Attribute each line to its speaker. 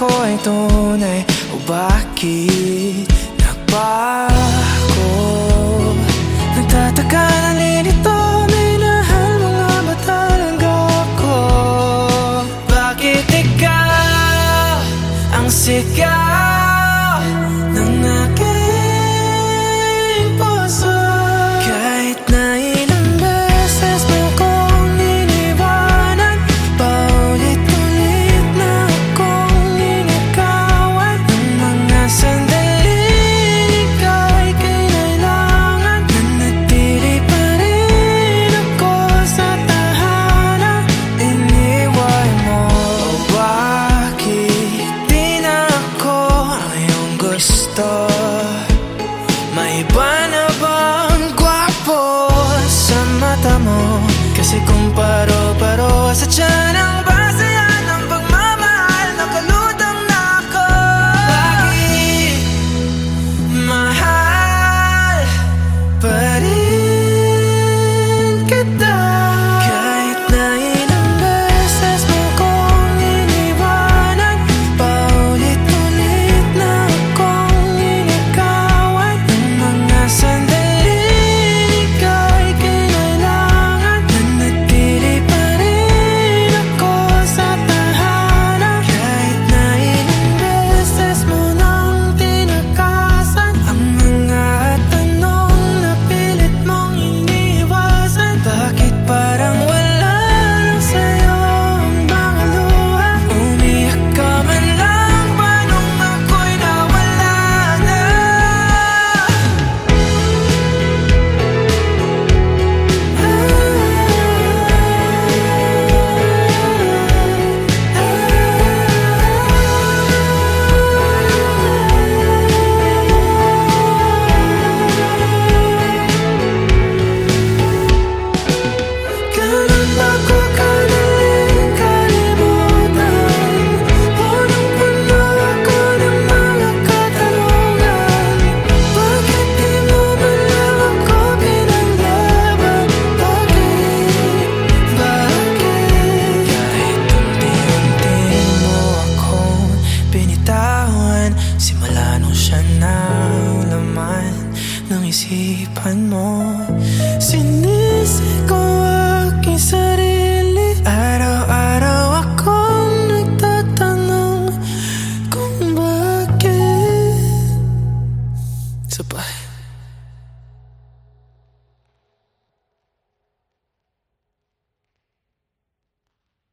Speaker 1: ako ay tunay O bakit nagbago? Nagtataka naninito Minahal mga mata ng ko Bakit ikaw ang sigaw Iba na gwapo sa mata mo? Kasi kung paro-paro sa tiyan ang ba Siya na ang laman ng isipan mo.